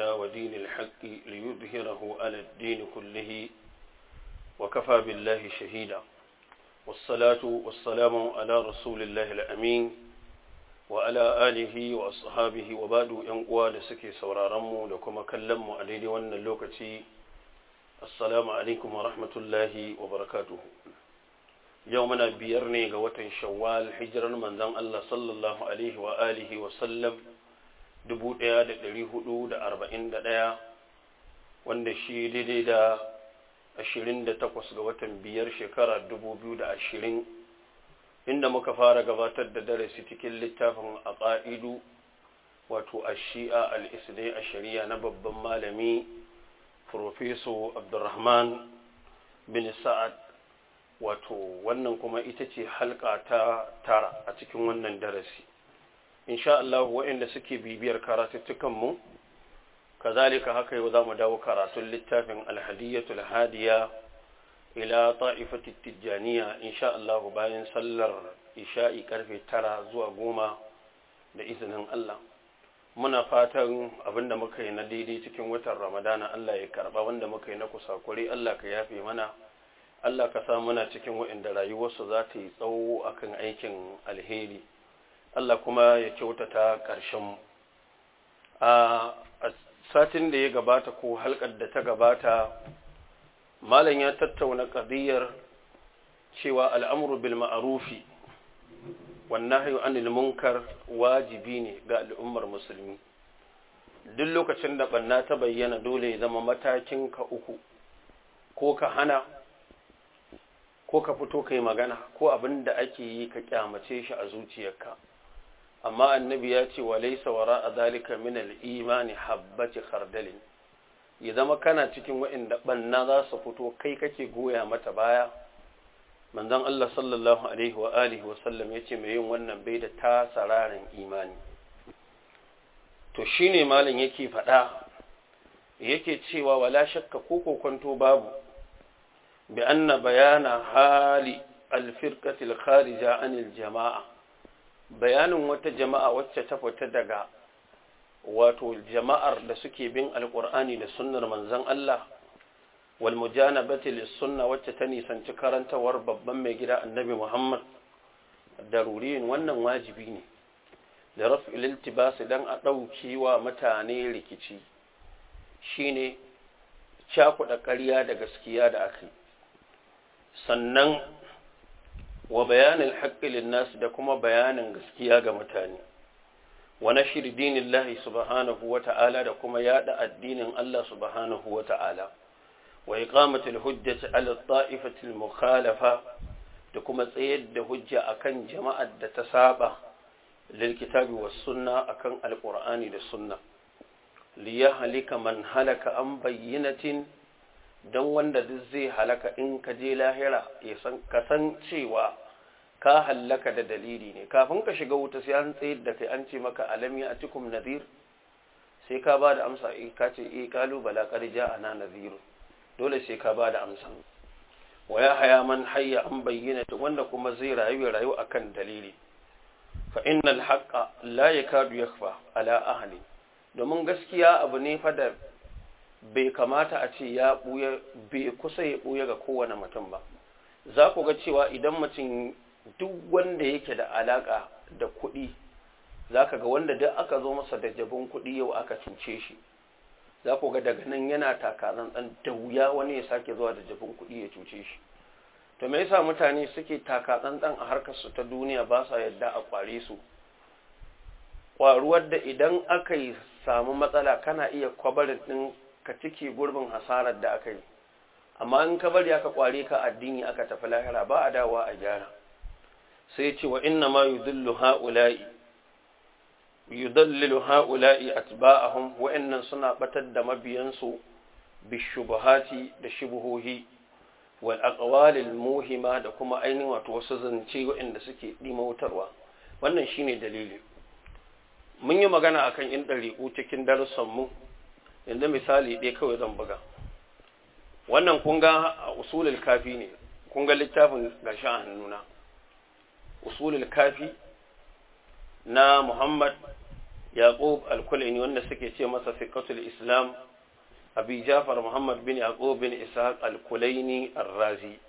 ودين الحق ليظهره على الدين كله وكفى بالله شهيدا والصلاة والسلام على رسول الله الأمين وعلى آله وأصحابه وبعد ينقوى لسكي سورارمو لكم كلموا عليه وأن اللوكتي السلام عليكم ورحمة الله وبركاته يومنا بيرني قوة شوال حجرا من ذن الله صلى الله عليه وآله وسلم dubu ɗaya wanda shi daidai da ashirin da takwas ga watan biyar shekara dubu biyu da ashirin inda muka fara gabatar da darasi cikin littafin a ƙa'idu wato a shi'a al'isnai a shari'a na babban malami Profeso Abdulrahman bin Sa'ad wato wannan kuma ita ce halka ta tara a cikin wannan darasi. Insha Allah waɗanda suke bibiyar karatuttukanmu kazalika haka yau za mu dawo karatun littafin alhadiyatul hadiya ila ta'ifatit tijjaniya insha Allah bayan sallar isha'i ƙarfe tara zuwa goma da izinin Allah. Muna fatan abin da muka yi na daidai cikin watan ramadana Allah ya karɓa wanda muka yi na kusakure Allah ka yafe mana. Allah ka sa muna cikin waɗanda rayuwarsu za ta yi tsawo akan aikin alheri. Allah kuma ya kyautata ƙarshen a satin da ya gabata ko halkar da ta gabata malam ya tattauna ƙadiyar cewa al'amuru bil ma'arufi wannan hayo anil munkar wajibi ne ga al'ummar musulmi. Duk lokacin da ɓanna ta bayyana dole ya zama matakin ka uku. Ko ka hana ko ka fito kai magana ko abin da ake yi ka kyamace shi a zuciyarka. Amma annabi ya ce wa laisa wara a zalika min al-imani habbati khardalin. Ya zama kana cikin waɗanda banna za su fito kai kake goya mata baya. Manzon Allah sallallahu alaihi wa alihi wa sallam ya ce mai yin wannan bai da tasararin imani. To shine malam yake faɗa yake cewa wala shakka ko kokonto babu bi anna bayana hali al-firqati al-kharija anil jama'a. Bayanin wata jama'a wacce ta fita daga wato jama'ar da suke bin alkur'ani da sunnar manzon Allah wal mujanabati lis sunna wacce ta nisanci karantawar babban mai gida annabi Muhammad daruriyin wannan wajibi ne da raf'il iltibas dan a ɗauki wa mutane rikici shine cakuɗa ƙarya da gaskiya da akai sannan wa bayanin haƙƙilin nasu da kuma bayanin gaskiya ga mutane. Wa nashir dinillahi subhanahu wa ta'ala da kuma yada addinin Allah subhanahu wa ta'ala. Wa iqamatul hujjati ala ta'ifatil mukhalafa da kuma tsayar da hujja akan jama'ar da ta saba lil kitabi was sunna akan alqur'ani da sunna. Liyahlika man halaka an bayyinatin don wanda duk zai halaka in ka je lahira ya san cewa ka hallaka da dalili ne. Kafin ka shiga wuta sai an tsayar da kai an ce maka alam ya atikum nadhir? Sai ka ba da amsa eh ka ce eh kalu bala qad ja'ana nadhir dole sai ka ba da amsa wa ya haya man hayya an bayyana wanda kuma zai rayu rayu akan dalili. Fa innal haqqa la yakadu yakhfa ala ahli. Domin gaskiya abu ne fa da bai kamata a ce ya ɓuya bai kusa ya ɓuya ga kowane mutum ba. Za ku ga cewa idan mutum duk wanda yake da alaƙa da kuɗi za ka ga wanda duk aka zo masa da jabin kuɗi yau aka cince shi. Za ku ga daga nan yana takaran ɗan da wuya wani ya sake zuwa da jabin kuɗi ya cuce shi. To me yasa mutane suke taka tsantsan a harkar su ta duniya ba sa yadda a kware su? Kwaruwar da idan aka yi samu matsala kana iya kwabarin ɗin ka cike gurbin hasarar da aka yi. Amma in ka bari aka kware ka addini aka tafi lahira ba a dawa a gyara. Sai ce wa inna ma yudillu ha'ula'i yudallilu ha'ula'i atba'ahum wa'annan suna batar da mabiyansu bishubuhati da shubuhohi wal aqwalil muhima da kuma ainihin wato wasu zance wa'anda suke dimautarwa. Wannan shine dalili. Mun yi magana akan in dariku cikin darussan mu yanzu misali ɗaya kawai zan buga. Wannan kun ga usulul kafi ne. Kun ga littafin gashi a hannuna. Usulul kafi na Muhammad yaqub al-kulaini wanda suke ce masa fiqatul islam abi jafar muhammad bin yaqub bin ishaq al-kulaini ar-razi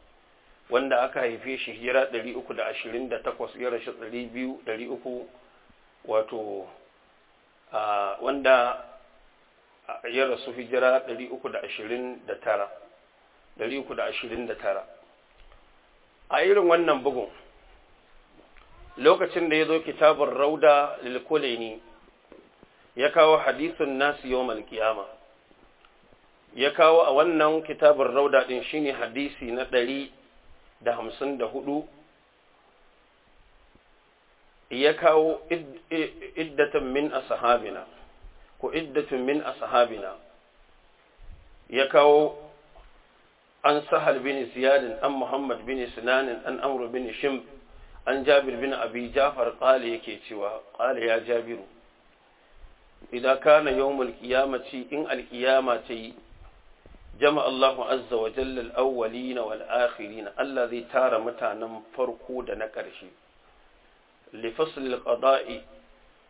wanda aka haife shi hijira 328 ya rashi 200 300 wato wanda ya rasu hijira 329 329 a irin wannan bugun lokacin da ya zo kitabun rauda lilkulaini ya kawo hadisun nasu yau malkiyama ya kawo a wannan kitabun rauda din shine hadisi na ɗari da hamsin da huɗu. Ya kawo iddatan min ashabina. Iddatun min ashabina ya kawo an sahal bin ziyadin an muhammad bin sinanin an amru bin shim an jabir bin abi jafar qala yake cewa qala ya jabiru idan kana yawmul qiyamati in alqiyama tayi jama Allahu azza wa jalla al-awwalina wal akhirin Allah zai tara mutanen farko da na ƙarshe li fasl al-qada'i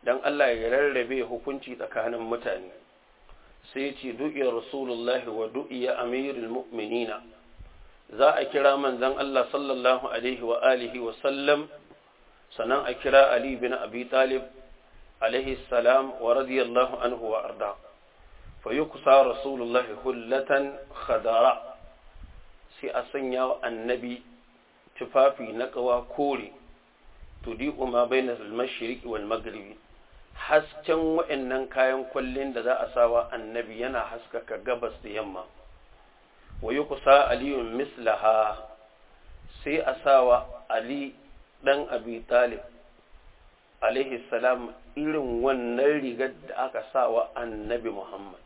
dan Allah ya rarrabe hukunci tsakanin mutane. Sai ce du'iya rasulullahi wa du'iya amirul mu'minina. Za a kira manzon Allah sallallahu alaihi wa alihi wa sallam sannan a kira Ali bin Abi Talib alaihi salam wa radiyallahu anhu wa arda. Fa yuqsa rasulullahi hullatan khadara. Sai a sanya wa annabi tufafi na kawa kore. Tudi'u ma bainal mashriqi wal maghribi. Hasken wa'annan kayan kwallin da za a sawa annabi yana haskaka gabas da yamma. Wa yi kusa aliyun mislaha sai a sawa ali ɗan abi talib alaihi salam irin wannan rigar da aka sawa annabi muhammad.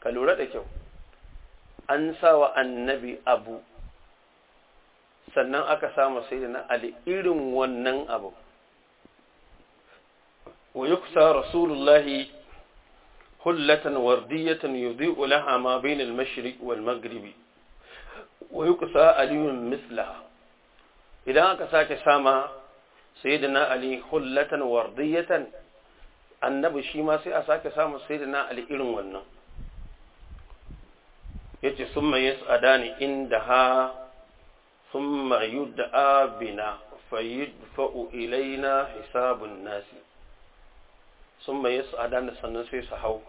Ka lura da kyau an sawa annabi abu sannan aka sama sai na ali irin wannan abu. ويكسى رسول الله حلة وردية يضيء لها ما بين المشرق والمغرب ويكسى علي مثلها إذا كساك ساما سيدنا علي حلة وردية annabi shi ma sai a sake samun sai da na al'irin wannan ya ce sun mai yasa ni inda ha sun mayu da abina fa'u ilaina hisabun nasi sun mai su adana sannan sai su hau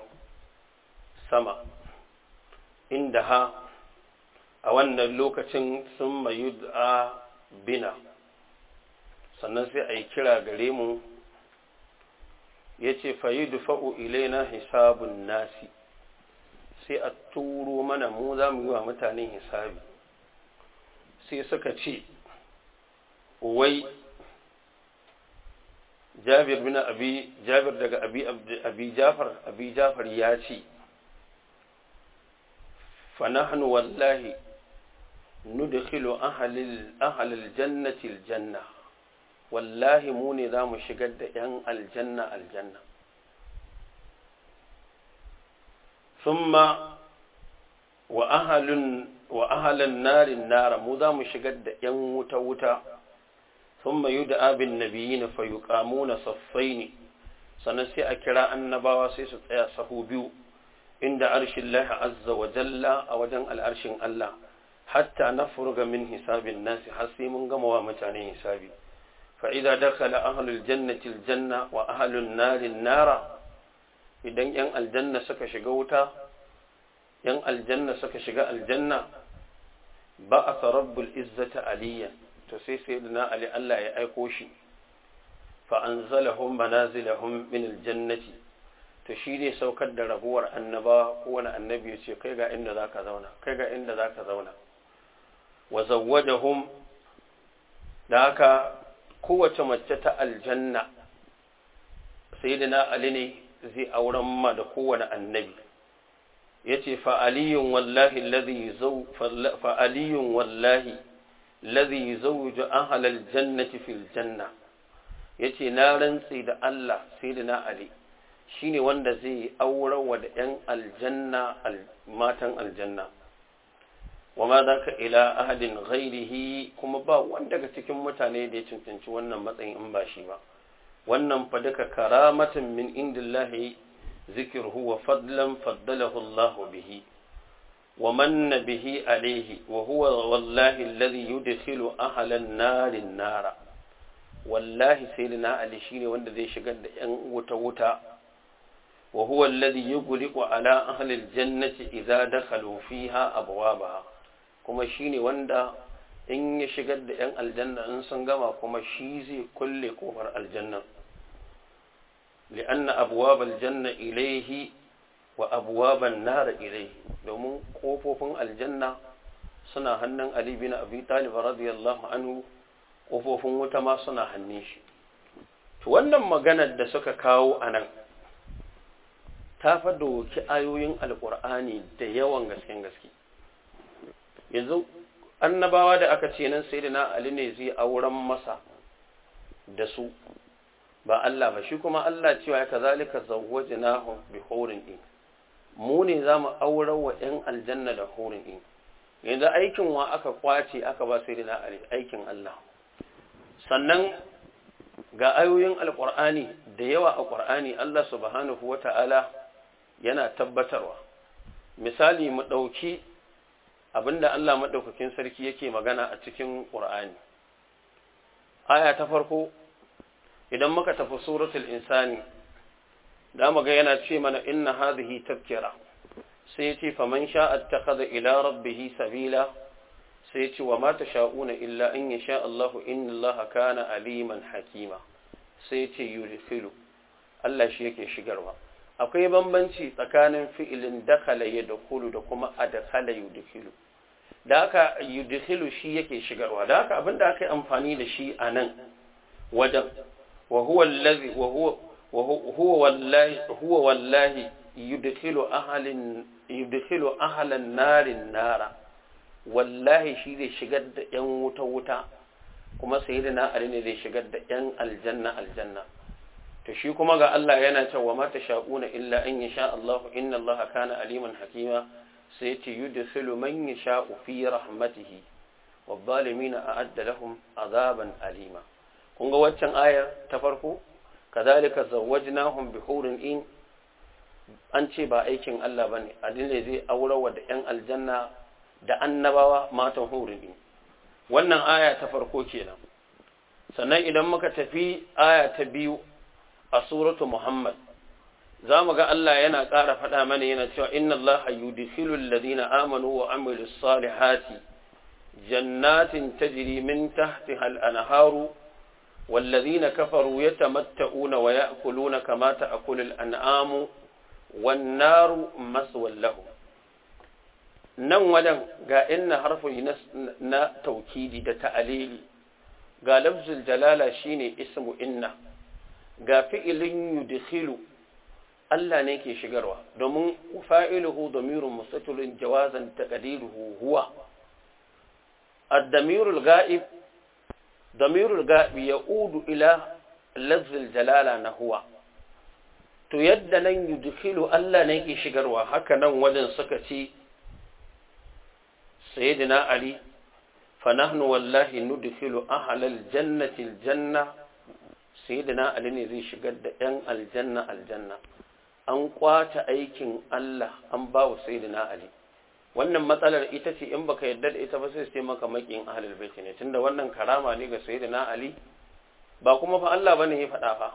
sama inda ha a wannan lokacin sun mayu da bina sannan sai a yi kira gare mu ya ce fayi dufa'u ilaina hisabun nasi sai a turo mana mu za mu yi wa mutanen hisabi sai suka ce wai jabir bin abi jabir daga abi abi jafar abi jafar ya ce fa nahnu wallahi nudkhilu ahlil ahlil jannati aljanna. Wallahi mu ne za mu shigar da yan aljanna aljanna. Thumma wa ahlun wa ahlan narin nara mu za mu shigar da yan wuta wuta ثم يدعى بالنبيين فيقامون صفين sannan sai a kira annabawa sai su tsaya sahu biyu inda arshin lahi azza wa jalla a wajen al'arshin Allah hatta na furga min hisabin nasi har sai mun gama wa mutane hisabi fa'ida dakala ahlul jannati aljanna wa ahlun narin nara idan to sai sai na ali Allah ya aiko shi. Fa anzalahum manazilahum min aljannati. To shi saukar da rabuwar annaba kowane annabi ya ce kai ga inda zaka zauna kai ga inda zaka zauna. Wa zawwajahum da haka kowace mace ta aljanna sayyidina ali ne zai auren ma da kowane annabi. Yace fa aliyun wallahi alladhi zaw fa aliyun wallahi الذي يزوج أهل الجنة في الجنة yace na rantsi da Allah sayyidina Ali shine wanda zai aure wa da ‘yan aljanna matan aljanna wa ma za ka ila ahadin ghairihi kuma ba wanda daga cikin mutane da ya cancanci wannan matsayin in ba shi ba wannan fa duka karamatin min indillahi zikruhu wa fadlan faddalahu Allah bihi bihi alayhi wa huwa wallahi alladhi yudkhilu ahla an-nar an-nara wallahi sayyidina ali shine wanda zai shigar da yan wuta wuta wa huwa alladhi yughliqu ala ahli al-jannati idza dakhalu fiha abwabaha kuma shine wanda in ya shigar da yan aljanna in sun gama kuma shi zai kulle ƙofar aljanna li'anna abwab aljanna wa abwab an-nar ilayhi domin kofofin aljanna suna hannun ali bin abi talib radiyallahu anhu kofofin wuta ma suna hannun shi. To wannan maganar da suka kawo a nan ta fa doki ayoyin alqur'ani da yawan gasken gaske. Yanzu annabawa da aka ce nan sai na Ali ne zai auren masa da su ba Allah ba shi kuma Allah cewa kazalika zawwajnahu bi hurin in mu ne za mu aurar wa ‘yan aljanna da hurin in. Yanzu aikin wa aka ƙwace aka ba sai Ali aikin Allah. Sannan ga ayoyin alƙur'ani da yawa a ƙur'ani Allah subhanahu wa ta'ala yana tabbatarwa. Misali mu ɗauki abin da Allah maɗaukakin sarki yake magana a cikin ƙur'ani. Aya ta farko idan muka tafi suratul insani da mu ga yana ce mana inna hadhihi tafkira sai ya ce faman sha'a attakhadha ila rabbih sabila. Sai ya ce wa ma tasha'una illa in yasha Allah inna Allah kana aliman hakima. Sai ya ce yudkhilu. Allah shi yake shigarwa. Akwai bambanci tsakanin fi'ilin dakhala yadkhulu da kuma adkhala yudkhilu. Da haka yudkhilu shi yake shigarwa. Da haka abin da aka yi amfani da shi a nan wajen wa huwa allazi wa huwa huwa wallahi yudkhilu ahlin yudkhilu ahlan narin nara. Wallahi shi zai shigar da yan wuta kuma sayyidina ali ne zai shigar da yan aljanna aljanna. To shi kuma ga Allah yana cewa ma sha'una illa an yasha Allah inna Allah kana aliman hakima. Sai ce yudkhilu man yasha'u fi rahmatihi wadh-dhalimin a'adda lahum azaban alima. Kun ga waccan ayar ta farko? Kadhalika zawwajnahum bi hurin in an ce ba aikin Allah ba ne adille zai aurawa da yan aljanna da annabawa matan hurin in. Wannan aya ta farko kenan. Sannan idan muka tafi aya ta biyu a suratu Muhammad za mu ga Allah yana ƙara faɗa mana yana cewa inna Allah yudkhilu alladhina amanu wa amilu salihati jannatin tajri min tahtiha al-anharu والذين كفروا يتمتعون ويأكلون كما تأكل الأنعام والنار مسوى لهم nan wadan ga inna harfi na taukidi da ta'alili ga lafzul jalala shine ismu inna ga fi'ilin yudkhilu Allah ne ke shigarwa domin fa'iluhu damirun mustatirun jawazan taqdiruhu huwa ad-damirul ga'ib damirul ga'ib ya'udu ila lafzul jalala to yadda nan yudkhilu Allah ne ke shigarwa haka nan wajen suka ce sayyidina ali fa nahnu wallahi nudkhilu ahlal jannati al-janna. Sayyidina ali ne zai shigar da yan aljanna aljanna. An kwata aikin Allah an ba wa sayyidina ali. Wannan matsalar ita ce in baka yarda da ita ba sai sai maka makin ahlul bait ne. Tunda wannan karama ne ga sayyidina ali ba kuma fa Allah ba ne ya faɗa fa.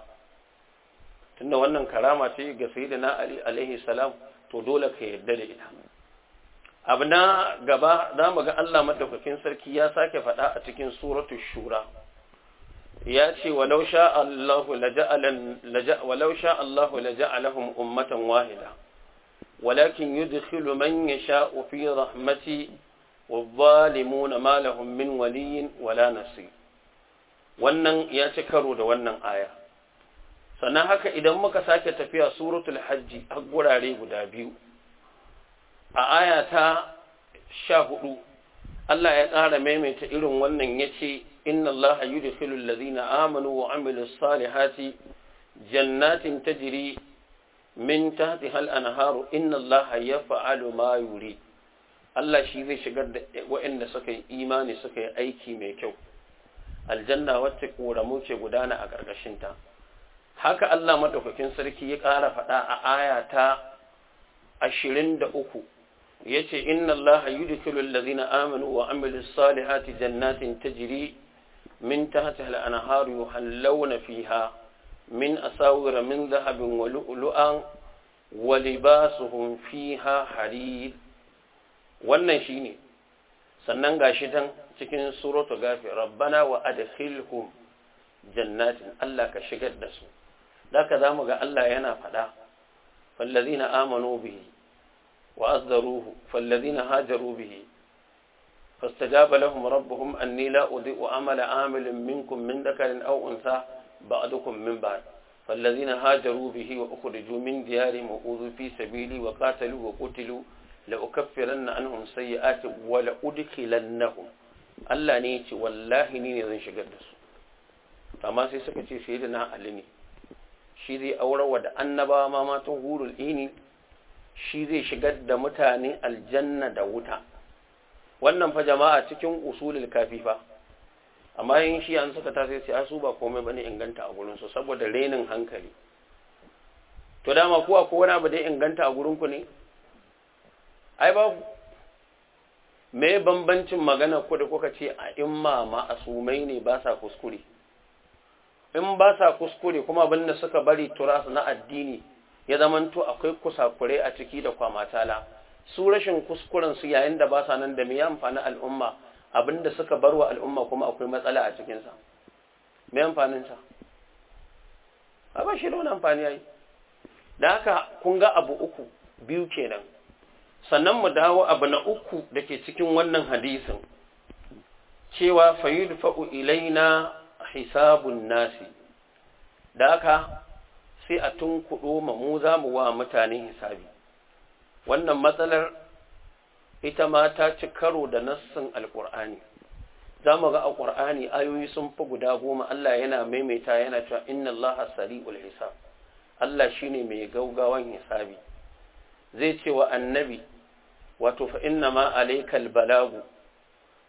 Tunda wannan karama ce ga sayyidina ali alaihi salam to dole ka yarda da ita. Abu na gaba za mu ga Allah madaukakin sarki ya sake faɗa a cikin suratul shura. Ya ce walau sha Allahu walau sha Allahu laja'alahum ummatan wahida. Walakin yudkhilu man yasha'u fi rahmati wadh-dhalimuna ma lahum min waliyyin wala nasir wannan ya ci karo da wannan aya. Sannan haka idan muka sake tafiya suratul hajji har gurare guda biyu a aya ta sha huɗu Allah ya ƙara maimaita irin wannan ya ce inna Allah yudkhilu allazina amanu wa amilus salihati jannatin tajri min tahtiha al-anharu inna Allah yaf'alu ma yuri Allah shi zai shigar da waɗanda suka yi imani suka yi aiki mai kyau. Aljanna wacce koramu ce gudana a ƙarƙashinta. Haka Allah madaukakin sarki ya ƙara faɗa a aya ta ashirin da uku. Ya ce inna Allah yudkhilu allazina amanu wa amilu salihati jannatin tajri min tahtiha al-anharu yuhallawna fiha. Min asawira min dhahabin wa lu'lu'an wa libasuhum fiha harir wannan shine sannan gashi dan cikin suratu gafi rabbana wa adkhilhum jannatin Allah ka shigar da su daka za mu ga Allah yana faɗa fallazina amanu bihi wa azzaruhu fallazina hajaru bihi fastajaba lahum rabbuhum anni la udhi'u amala amilin minkum min dhakarin aw untha ukhriju min diyarihim wa udhu fi sabili wa qatalu wa qutilu la ukaffiranna anhum sayyi'ati wa la udkhilannahum Allah ne ce wallahi ni ne zan shigar da su amma sai suka ce da na ali shi zai aurar wa da annabawa ma matan hurul ini shi zai shigar da mutane aljanna da wuta wannan fa jama'a cikin usulul kafi fa amma yin shi an suka tashi sai su ba komai ba ne inganta a gurin su saboda renin hankali. To dama kuwa ko wani abu da inganta a gurin ku ne? Ai babu me bambancin magana ku da kuka ce a imma ma'asumai ne ba sa kuskure. In ba sa kuskure kuma abin da suka bari turasu na addini ya zamanto akwai kusakure a ciki da kwamatala su rashin kuskuren su yayin da ba sa nan da me ya amfani al'umma abin da suka bar wa al'umma kuma akwai matsala a cikinsa. Me amfanin sa a shi da wani amfani yayi da haka kun ga abu uku biyu kenan. Sannan mu dawo abu na uku da ke cikin wannan hadisin. Cewa fayudfa'u ilaina hisabun nasi. Da haka sai a tunkuɗo ma mu za mu wa mutane hisabi. Wannan matsalar ita ma ta ci karo da nassin alƙur'ani za mu ga a ƙur'ani ayoyi sun fi guda goma. Allah yana maimaita yana cewa inna Allah sari'ul hisab. Allah shine mai gaugawan hisabi. Zai ce wa annabi wato fa inna ma alaikal balagu.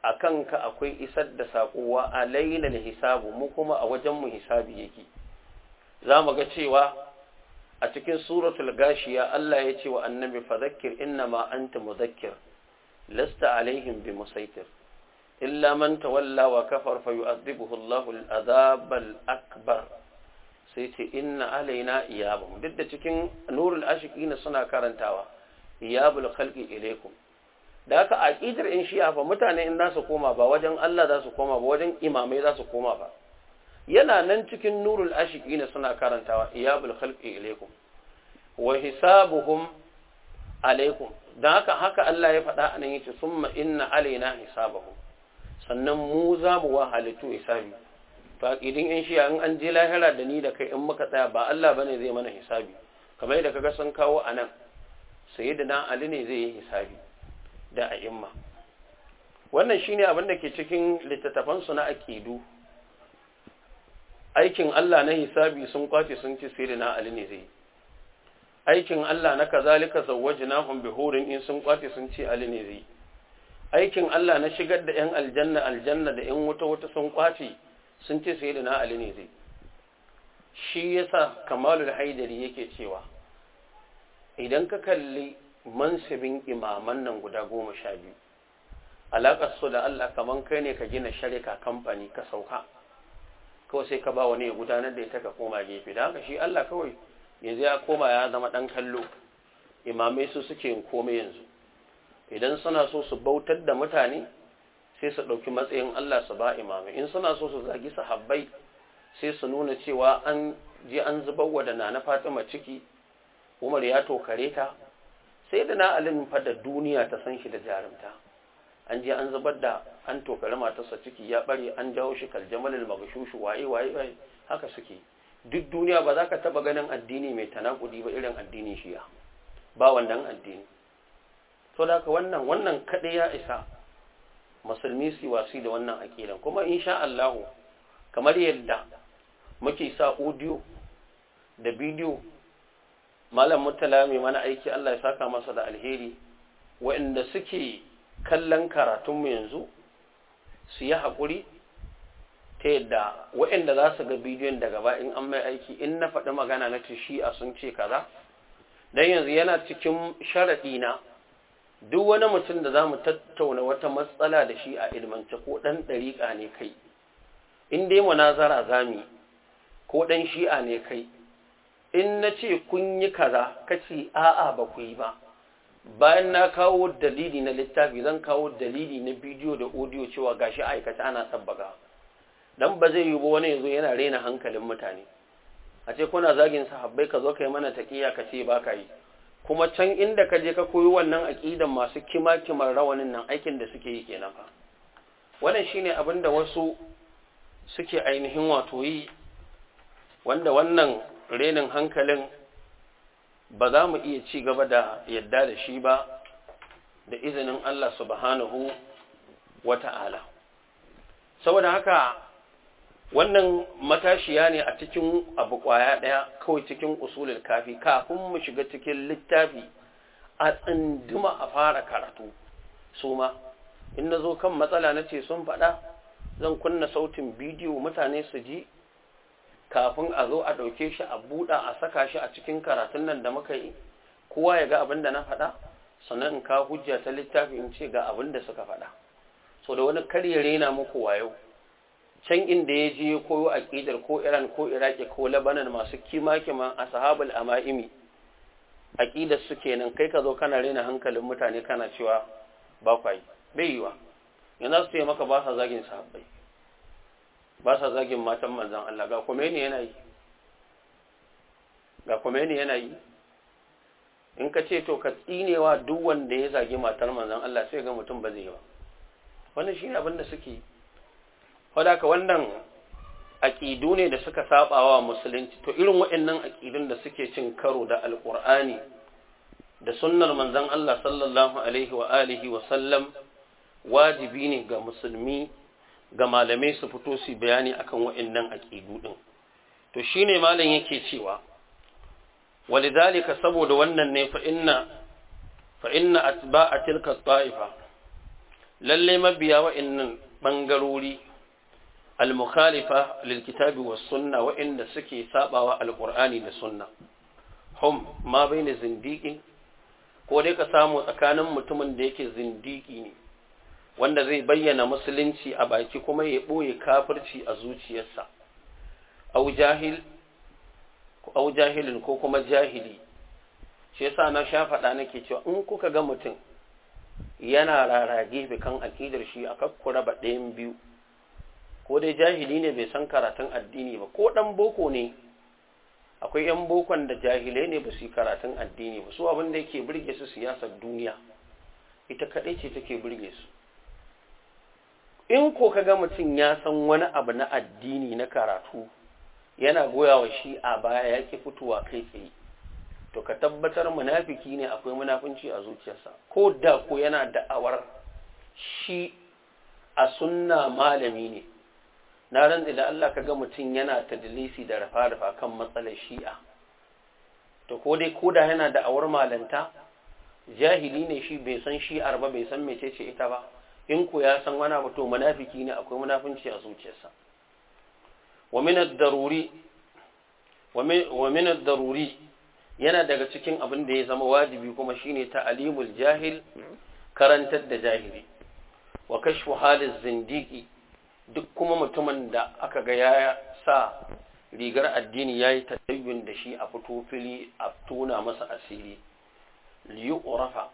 A kanka akwai isar da saƙo wa alaina hisabu. Mu kuma a wajen mu hisabi yake. Za mu ga cewa a cikin suratul gashiya Allah ya ce wa annabi fadhakkir inna ma anta mudhakkir lasta alaihim bi musaitir illa man tawalla wa kafar fa yu'adhibuhu Allahu al-adhab al-akbar sai ce inna alaina iyabahum duk da cikin da haka aqidar in shi'a fa mutane in za su koma ba wajen Allah za su koma ba wajen imamai za su koma ba yana nan cikin nurul ashiqina suna karantawa iyabul khalqi ilaykum wa hisabuhum alaikum. Dan haka haka Allah ya faɗa a nan ya ce summa inna alaina hisabahum sannan mu za mu wa halittu hisabi. To aqidin in shi'a in an je lahira da ni da kai in muka tsaya ba Allah ba ne zai mana hisabi. Kamar yadda kaga sun kawo a nan sayyidina Ali ne zai yi hisabi da a'imma. Wannan shine abin da ke cikin littattafan su na aqidu aikin Allah na hisabi sun ƙwace sun ci sayyidina Ali ne zai aikin Allah na kazalika zawwajnahum bihurin in sun ƙwace sun ci Ali ne zai. Aikin Allah na shigar da yan aljanna aljanna da yan wuta sun ƙwace sun ce sayyidina Ali ne zai. Shi yasa kamalul haidari yake cewa idan ka kalli mansibin imaman nan guda goma sha biyu alaƙar su da Allah kaman kai ne ka gina sharika kamfani ka sauka kawai sai ka ba wani ya gudanar da ita ka koma gefe da haka shi Allah kawai yanzu ya koma ya zama ɗan kallo. Imamai su suke yin komai yanzu. Idan suna so su bautar da mutane sai su ɗauki matsayin Allah su ba imamai. In suna so su zagi sahabbai sai su nuna cewa an je an zubar wa da na Fatima ciki Umar ya tokare ta. Sai da na alin fa da duniya ta san shi da jarumta. An je an zubar da an tokare matarsa ciki ya bare an jawo shi kaljamalil magshushu waye waye waye haka suke. Duk duniya ba za ka taba ganin addini mai tanakudi ba irin addinin shiya ba wannan addini. To da ka wannan wannan kadai ya isa musulmi su wasi da wannan aqidan kuma insha Allah kamar yadda muke sa audio da bidiyo malam mutala mai mana aiki Allah ya saka masa da alheri waɗanda suke kallon karatunmu yanzu su yi haƙuri ta yadda waɗanda za su ga bidiyon daga ba in an mai aiki in na faɗi magana na ce shi a sun ce kaza dan yanzu yana cikin sharaɗi na duk wani mutum da za mu tattauna wata matsala da shi a ilmance ko ɗan ɗariƙa ne kai in dai munazara zami ko ɗan shi'a ne kai in na ce kun yi kaza ka ce a'a ba ku yi ba. Bayan na kawo dalili na littafi zan kawo dalili na bidiyo da audio cewa gashi aikata ana tabbaka dan ba zai yi wani yanzu yana rena hankalin mutane. A ce kuna zagin sahabbai ka zo kai mana taqiya ka ce ba ka yi. Kuma can inda ka je ka koyi wannan aqidan masu kima kimar rawanin nan aikin da suke yi kenan fa. Wannan shine abin da wasu suke ainihin wato yi wanda wannan renin hankalin ba za mu iya ci gaba da yadda da shi ba da izinin Allah subhanahu wa ta'ala. Saboda haka wannan matashiya ne a cikin abu ƙwaya ɗaya kawai cikin usulul kafi. Kafin mu shiga cikin littafi a tsinduma a fara karatu. Su ma in na zo kan matsala na ce sun faɗa zan kunna sautin bidiyo mutane su ji. Kafin a zo a ɗauke shi a buɗa a saka shi a cikin karatun nan da muka yi kowa ya ga abin da na faɗa. Sannan in kawo hujja ta littafi in ce ga abin da suka faɗa. So da wani karya rena muku wayo. Can inda ya je koyo aƙidar ko iran ko iraki ko labanan masu kima kima a sahabul ama'imi aƙidar su kenan. Kai ka zo kana rena hankalin mutane kana cewa ba kwa yi. Bai yiwa yanzu su yi maka ba sa zagin sahabbai ba sa zagin matan manzan Allah. Ga Khomeini yana yi. Ga Khomeini yana yi. In ka ce to ka tsinewa duk wanda ya zagi matar manzan Allah sai ga mutum ba zai yi ba. Wannan shine abin da suke yi. Wadda ka wannan aƙidu ne da suka sabawa musulunci. To irin waɗannan aƙidun da suke cin karo da alƙur'ani da sunnar manzan Allah sallallahu alaihi wa alihi wa sallam wajibi ne ga musulmi ga malamai su fito su bayani akan wa'annan aqidu din to shine malam yake cewa walidhalika saboda wannan ne fa atba'a tilka mabiya wa'annan bangarori al-mukhalifa lil kitabi was sunna wa'anda suke sabawa al-qur'ani da sunna. Hum ma baina zindiqin ko dai ka samu tsakanin mutumin da yake zindiki ne wanda zai bayyana musulunci a baki kuma ya ɓoye kafirci a zuciyarsa. Au jahil au jahilin ko kuma jahili. Shi yasa na sha faɗa nake cewa in kuka ga mutum yana rarage kan akidar shi a kakkura ba ɗayan biyu ko dai jahili ne bai san karatun addini ba ko ɗan boko ne akwai 'yan bokon da jahilai ne ba su yi karatun addini ba su abin da yake burge su siyasar duniya ita kaɗai ce take burge su. In ko ka ga mutum ya san wani abu na addini na karatu yana goya wa shi a baya ya ki fitowa kai tsaye to ka tabbatar munafiki ne akwai munafunci a zuciyarsa. Ko da ko yana da'awar shi a sunna malami ne na rantsi da Allah ka ga mutum yana tadlisi da rafa-rafa kan matsalar shi'a. To ko dai ko da yana da'awar malanta jahili ne shi bai san shi'ar ba bai san mecece ita ba. In ku ya san wani abu to munafiki ne akwai munafinci a zuciyarsa. Wa min ad-daruri yana daga cikin abin da ya zama wajibi kuma shine ta'limul jahil karantar da jahili. Wa kashfu haliz zindiki duk kuma mutumin da aka ga ya sa rigar addini yayi tadayyun da shi a fito fili a tona masa asiri liyu'rafa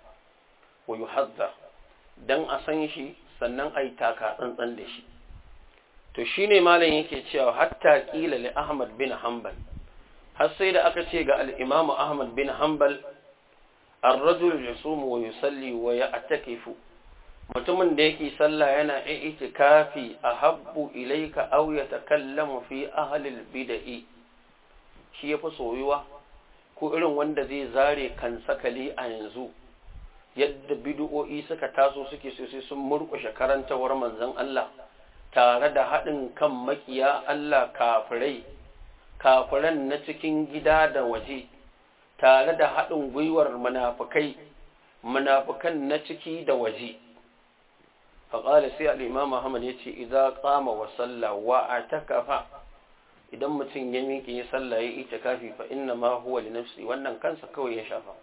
wa yuhaddar dan a san shi sannan a yi taka tsantsan da shi. To shi ne malam yake cewa hatta ƙila li ahmad bin hanbal har sai da aka ce ga al'imamu ahmad bin hanbal arrajul ya sumu wa yusalli wa ya mutumin da yake sallah yana itikafi a habbu ilaika aw ya takallamu fi ahlil bid'i. Shi yafi soyuwa ko irin wanda zai zare kan sakali a yanzu. Yadda bid'o'i suka taso suke so sai sun murƙushe karantawar manzon Allah tare da haɗin kan makiya Allah kafirai kafiran na cikin gida da waje tare da haɗin gwiwar munafukai munafukan na ciki da waje. Faƙala sai al'imam Muhammad ya ce idan ƙama wa salla wa a takafa idan mutum ya miƙe ya salla ya ita kafi fa ma huwa li nafsi wannan kansa kawai ya shafa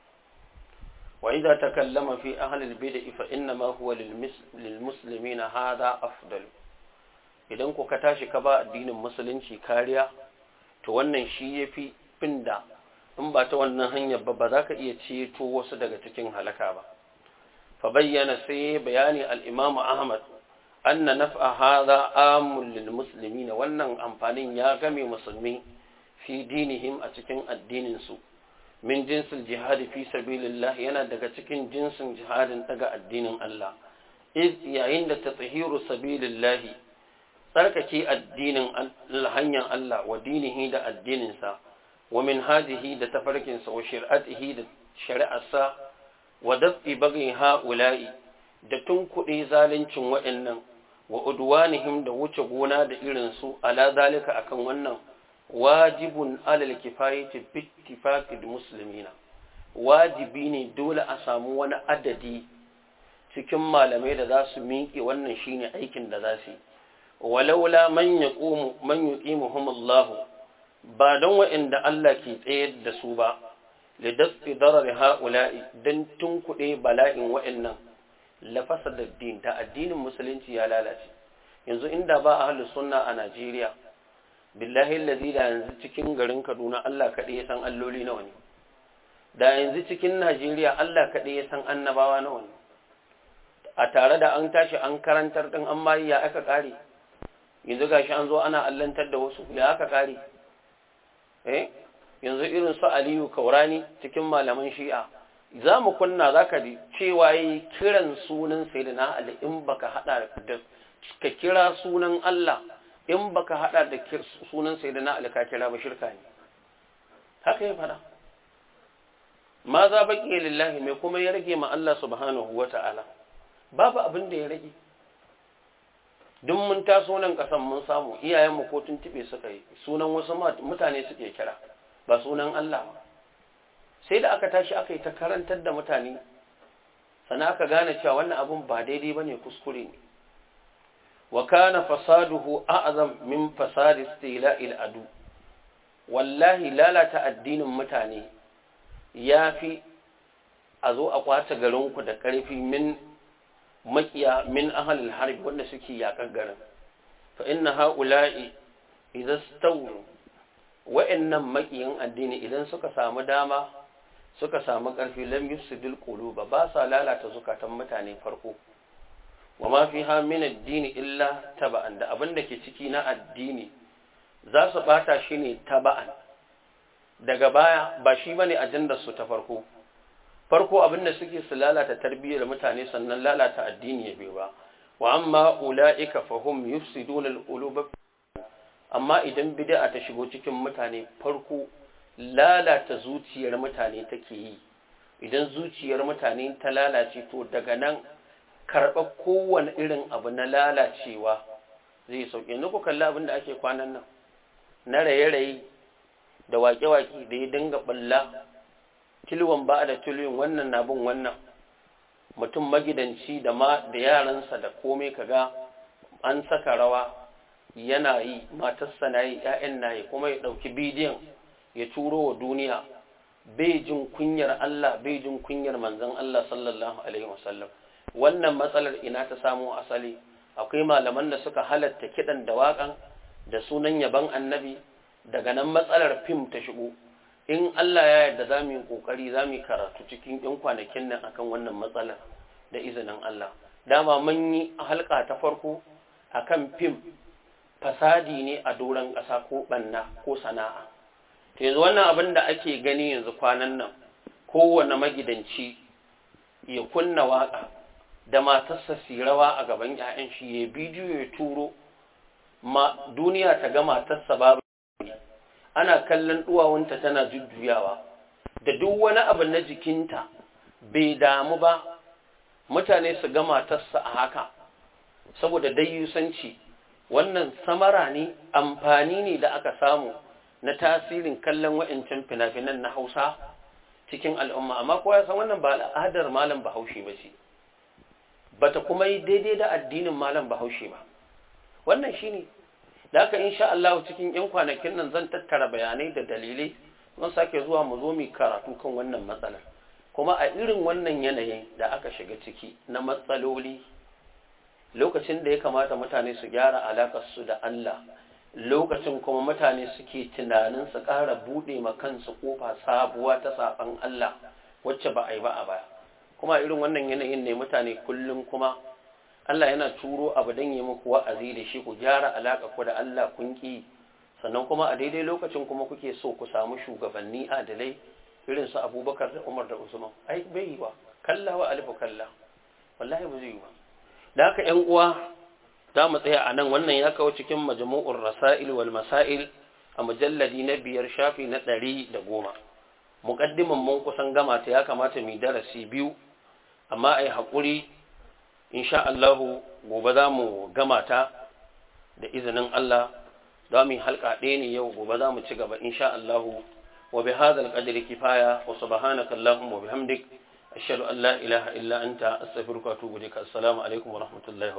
wa idan ta kallama fi ahlil bid'a fa inna ma huwa lil muslimina hada afdal idan ku ka tashi ka ba addinin musulunci kariya to wannan shi yafi finda in ba ta wannan hanyar ba ba za ka iya ceto wasu daga cikin halaka ba فبين سي بيان الإمام أحمد أن نفع هذا آم للمسلمين وأن أنفانين يا غمي مسلمين في دينهم أتكين الدين سو من جنس الجهاد في سبيل الله ينا دقا تكين جنس جهاد دقا الدين الله إذ يعند تطهير سبيل الله تركتي الدين الهنيا الله ودينه دا الدين سا ومن هذه دا تفركن سا وشرعته دا شرع سا wa dafi bagin ha'ula'i da tun kuɗi zaluncin waɗannan wa udwanihim da wuce gona da irinsu ala zalika akan wannan wajibun alal kifayati bittifaqil muslimina. Wajibi ne dole a samu wani adadi cikin malamai da za su miƙe wannan shine aikin da za su yi. Walaula man yaqumu man yuqimuhum Allah ba don waɗanda Allah ke tsayar da su ba da dafi darar ha'ula'i don tunkuɗe bala'in wa'annan lafasa da din ta addinin musulunci ya lalace yanzu inda ba a sunna a Najeriya billahi lazi da yanzu cikin garin Kaduna Allah kaɗai ya san alloli nawa ne da yanzu cikin Najeriya Allah kaɗai ya san annabawa nawa ne a tare da an tashi an karantar ɗin an aka yanzu gashi an zo ana allantar da wasu ya aka eh yanzu irin su aliyu kaurani cikin malaman shi'a. Za mu kunna za ka ji cewa yi kiran sunan sayyidina ali in baka hada da ka kira sunan Allah in baka hada da sunan sayyidina ali ka kira ba shirka ne. Haka ya fada ma za baki lillahi mai kuma ya rage ma Allah subhanahu wata'ala babu abin da ya rage. Duk mun taso nan kasan mun samu iyayenmu ko tuntube suka yi sunan wasu mutane suke kira. Ba sunan Allah ba. Sai da aka tashi aka yi ta karantar da mutane sana aka gane cewa wannan abun ba daidai ba ne kuskure ne. Wa kana fasaduhu a'zam min fasadi istila'il adu. Wallahi lalata addinin mutane yafi a zo a ƙwace garinku da ƙarfi min makiya min ahlil harbi wanda suke yakar garin. Fa inna ha'ula'i idza stawu wa'annan makiyan addini idan suka samu dama suka samu ƙarfi lam yufsidul quluba ba sa lalata zukatan mutane farko. Wa ma fiha min addini illa taba'an da abin da ke ciki na addini za su bata shi ne taba'an. Daga baya ba shi ba ne ajandar su ta farko. Farko abin da suke su lalata tarbiyyar mutane sannan lalata addini ya bai ba. Wa amma ula'ika fahum yufsiduna al-quluba amma idan bid'a ta shigo cikin mutane farko lalata zuciyar mutane take yi. Idan zuciyar mutane ta lalace to daga nan karɓar kowane irin abu na lalacewa zai sauke. Yanzu ku kalli abin da ake kwanan nan na raye-raye da waƙe-waƙe da ya dinga ɓalla tilwan ba da tilwan wannan na bin wannan. Mutum magidanci da ma da yaransa da komai kaga an saka rawa. Yana yi matarsa na yi ‘ya'yan na yi kuma ya ɗauki bidiyon ya turo wa duniya. Bai jin kunyar Allah bai jin kunyar manzon Allah sallallahu alaihi wasallam. Wannan matsalar ina ta samo asali. Akwai malaman da suka halatta kiɗan da waƙan da sunan yaban annabi. Daga nan matsalar fim ta shigo. In Allah ya yarda za mu yi ƙoƙari za mu yi karatu cikin ‘yan kwanakin nan akan wannan matsalar da izinin Allah. Dama mun yi halka ta farko akan fim. Fasadi ne a doron ƙasa ko ɓanna ko sana'a. To yanzu wannan abin da ake gani yanzu kwanan nan kowane magidanci ya kunna waƙa da matarsa su rawa a gaban 'ya'yan shi ya bidiyo ya turo ma duniya ta ga matarsa babu ana kallon duwawunta tana jujjuyawa da duk wani abu na jikinta bai damu ba. Mutane su ga matarsa a haka saboda dayyusanci wannan samara ne amfani ne da aka samu na tasirin kallon wa'ancan fina-finan na hausa cikin al'umma. Amma kowa ya san wannan ba al'adar malam bahaushe ba ce. Bata kuma yi daidai da addinin malam bahaushe ba. Wannan shine da haka insha Allah cikin yan kwanakin nan zan tattara bayanai da dalilai. Zan sake zuwa mu zo mu karatu kan wannan matsalar. Kuma a irin wannan yanayin da aka shiga ciki na matsaloli lokacin da ya kamata mutane su gyara alakar su da Allah lokacin kuma mutane suke tunanin su ƙara buɗe ma kansu ƙofa sabuwa ta saɓan Allah wacce ba a yi ba a baya. Kuma irin wannan yanayin ne mutane kullum kuma Allah yana turo abu don yi muku wa'azi da shi ku gyara alaƙa ku da Allah kun ƙi. Sannan kuma a daidai lokacin kuma kuke so ku samu shugabanni adalai irin su Abubakar da Umar da Usman. Ai bai yi ba kalla alifu kalla. Wallahi ba zai yi ba da haka ƴan uwa za mu tsaya a nan. Wannan ya kawo cikin majmu'ur rasail wal masail a mujalladi na biyar shafi na ɗari da goma. Muƙaddiman mun kusan gama ta ya kamata mu darasi biyu amma ai haƙuri insha Allahu gobe za mu gama ta da izinin Allah. Za mu yi halka ɗaya ne yau gobe za mu ci gaba insha Allahu. Wa bi hadha al-qadri kifaya wa subhanaka allahumma wa bihamdik. Ashhadu an la ilaha illa anta astaghfiruka wa atubu ilaik assalamu alaikum wa rahmatullahi